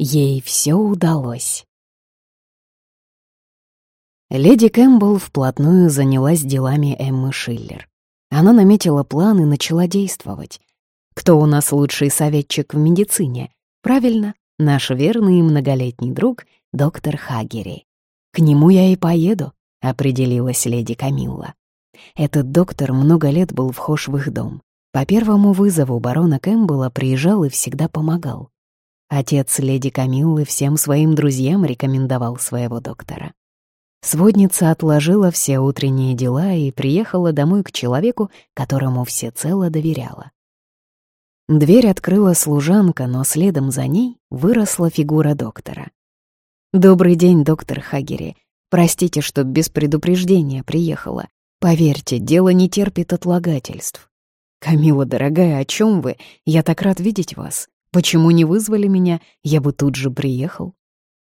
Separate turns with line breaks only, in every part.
ей все удалось. Леди Кэмпбелл вплотную занялась делами Эммы Шиллер. Она наметила план и начала действовать. Кто у нас лучший советчик в медицине? Правильно, наш верный и многолетний друг, доктор Хагери. К нему я и поеду, определилась леди Камилла. Этот доктор много лет был вхож в их дом. По первому вызову барона Кэмпбелла приезжал и всегда помогал. Отец леди Камиллы всем своим друзьям рекомендовал своего доктора. Сводница отложила все утренние дела и приехала домой к человеку, которому всецело доверяла. Дверь открыла служанка, но следом за ней выросла фигура доктора. «Добрый день, доктор Хагери. Простите, что без предупреждения приехала. Поверьте, дело не терпит отлагательств. Камила, дорогая, о чем вы? Я так рад видеть вас. Почему не вызвали меня? Я бы тут же приехал.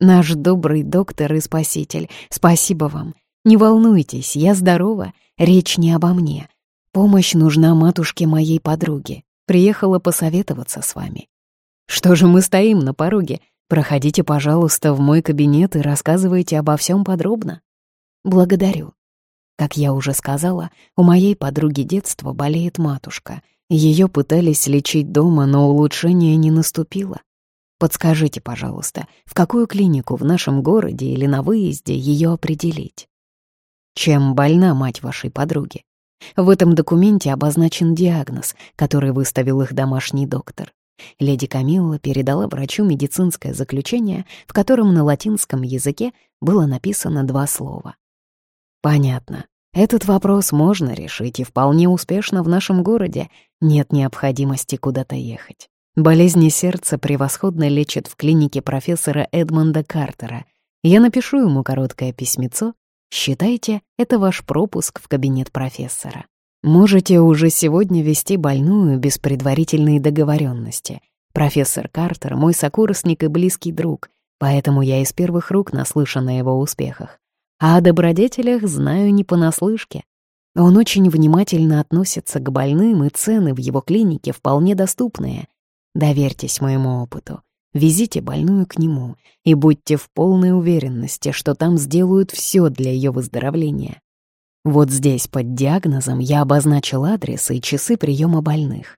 Наш добрый доктор и спаситель, спасибо вам. Не волнуйтесь, я здорова, речь не обо мне. Помощь нужна матушке моей подруги. Приехала посоветоваться с вами. Что же мы стоим на пороге? Проходите, пожалуйста, в мой кабинет и рассказывайте обо всем подробно. Благодарю. Как я уже сказала, у моей подруги детства болеет матушка. Ее пытались лечить дома, но улучшение не наступило. Подскажите, пожалуйста, в какую клинику в нашем городе или на выезде ее определить? Чем больна мать вашей подруги? В этом документе обозначен диагноз, который выставил их домашний доктор. Леди Камилла передала врачу медицинское заключение, в котором на латинском языке было написано два слова. Понятно. Этот вопрос можно решить и вполне успешно в нашем городе. Нет необходимости куда-то ехать. Болезни сердца превосходно лечат в клинике профессора Эдмонда Картера. Я напишу ему короткое письмецо. Считайте, это ваш пропуск в кабинет профессора. Можете уже сегодня вести больную без предварительной договоренности. Профессор Картер — мой сокурсник и близкий друг, поэтому я из первых рук наслышан о его успехах. А о добродетелях знаю не понаслышке. Он очень внимательно относится к больным, и цены в его клинике вполне доступные — Доверьтесь моему опыту. Везите больную к нему и будьте в полной уверенности, что там сделают все для ее выздоровления. Вот здесь под диагнозом я обозначил адрес и часы приема больных.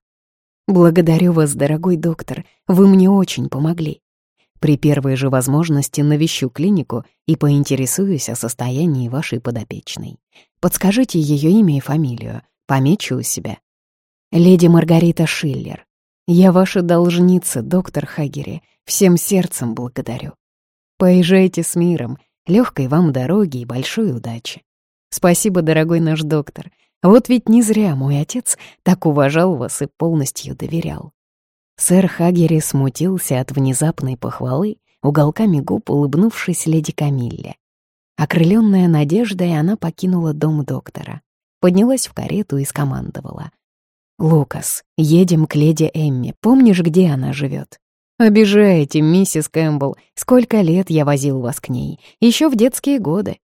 Благодарю вас, дорогой доктор, вы мне очень помогли. При первой же возможности навещу клинику и поинтересуюсь о состоянии вашей подопечной. Подскажите ее имя и фамилию, помечу у себя. Леди Маргарита Шиллер, я ваша должница, доктор Хагери. Всем сердцем благодарю. Поезжайте с миром, легкой вам дороги и большой удачи. Спасибо, дорогой наш доктор. Вот ведь не зря мой отец так уважал вас и полностью доверял. Сэр Хагери смутился от внезапной похвалы, уголками губ улыбнувшись леди Камилле. Окрыленная надеждой, она покинула дом доктора, поднялась в карету и скомандовала. «Лукас, едем к леди Эмми. Помнишь, где она живет? «Обижаете, миссис Кэмпбелл. Сколько лет я возил вас к ней. Еще в детские годы.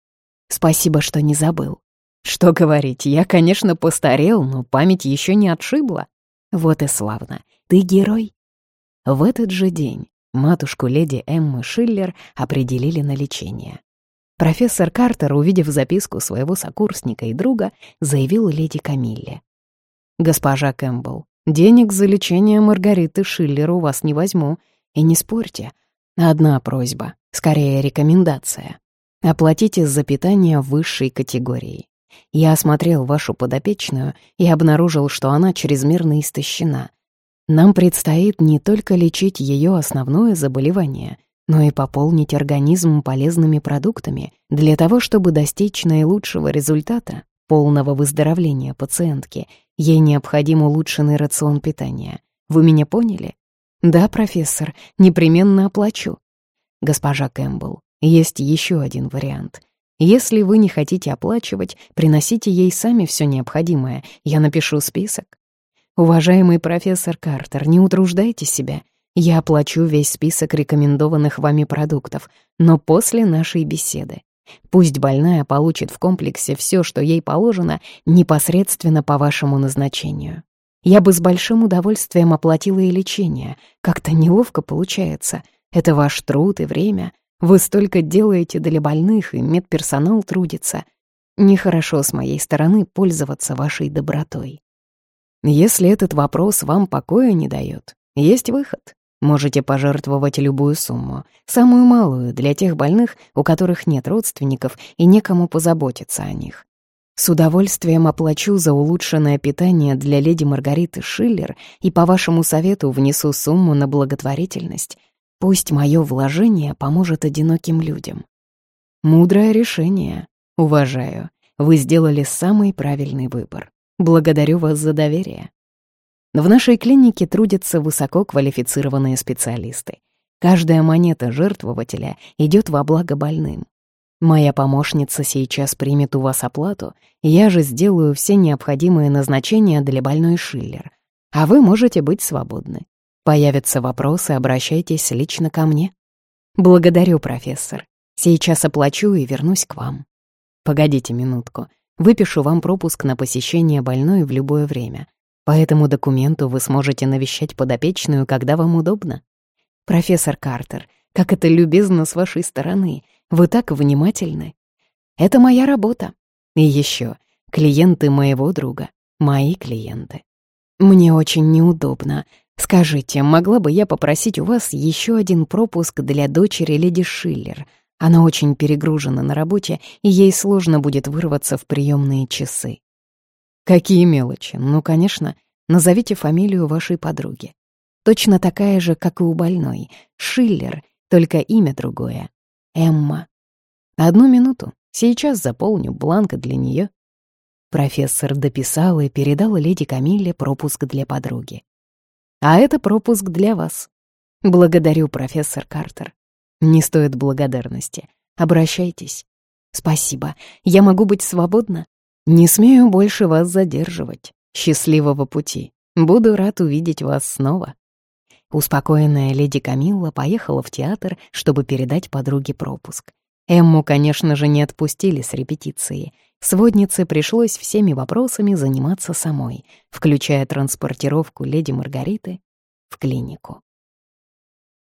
Спасибо, что не забыл. Что говорить, я, конечно, постарел, но память еще не отшибла. Вот и славно. Ты герой». В этот же день матушку леди Эммы Шиллер определили на лечение. Профессор Картер, увидев записку своего сокурсника и друга, заявил леди Камилле. «Госпожа Кэмпбелл, денег за лечение Маргариты Шиллер у вас не возьму. И не спорьте. Одна просьба, скорее рекомендация. Оплатите за питание высшей категории. Я осмотрел вашу подопечную и обнаружил, что она чрезмерно истощена. Нам предстоит не только лечить ее основное заболевание, но и пополнить организм полезными продуктами для того, чтобы достичь наилучшего результата, полного выздоровления пациентки — Ей необходим улучшенный рацион питания. Вы меня поняли? Да, профессор, непременно оплачу. Госпожа Кэмпбелл, есть еще один вариант. Если вы не хотите оплачивать, приносите ей сами все необходимое, я напишу список. Уважаемый профессор Картер, не утруждайте себя. Я оплачу весь список рекомендованных вами продуктов, но после нашей беседы. Пусть больная получит в комплексе все, что ей положено, непосредственно по вашему назначению. Я бы с большим удовольствием оплатила и лечение. Как-то неловко получается. Это ваш труд и время. Вы столько делаете для больных, и медперсонал трудится. Нехорошо с моей стороны пользоваться вашей добротой. Если этот вопрос вам покоя не дает, есть выход. Можете пожертвовать любую сумму, самую малую для тех больных, у которых нет родственников и некому позаботиться о них. С удовольствием оплачу за улучшенное питание для леди Маргариты Шиллер и по вашему совету внесу сумму на благотворительность. Пусть мое вложение поможет одиноким людям. Мудрое решение. Уважаю. Вы сделали самый правильный выбор. Благодарю вас за доверие. В нашей клинике трудятся высококвалифицированные специалисты. Каждая монета жертвователя идет во благо больным. Моя помощница сейчас примет у вас оплату, я же сделаю все необходимые назначения для больной Шиллер, а вы можете быть свободны. Появятся вопросы, обращайтесь лично ко мне. Благодарю, профессор. Сейчас оплачу и вернусь к вам. Погодите минутку. Выпишу вам пропуск на посещение больной в любое время. По этому документу вы сможете навещать подопечную, когда вам удобно. Профессор Картер, как это любезно с вашей стороны. Вы так внимательны. Это моя работа. И еще, клиенты моего друга, мои клиенты. Мне очень неудобно. Скажите, могла бы я попросить у вас еще один пропуск для дочери леди Шиллер — она очень перегружена на работе, и ей сложно будет вырваться в приемные часы. Какие мелочи? Ну, конечно, назовите фамилию вашей подруги. Точно такая же, как и у больной. Шиллер, только имя другое. Эмма. Одну минуту. Сейчас заполню бланк для нее. Профессор дописал и передал леди Камилле пропуск для подруги. А это пропуск для вас. Благодарю, профессор Картер. Не стоит благодарности. Обращайтесь. Спасибо. Я могу быть свободна? Не смею больше вас задерживать. Счастливого пути. Буду рад увидеть вас снова. Успокоенная леди Камилла поехала в театр, чтобы передать подруге пропуск. Эмму, конечно же, не отпустили с репетиции. Своднице пришлось всеми вопросами заниматься самой, включая транспортировку леди Маргариты в клинику.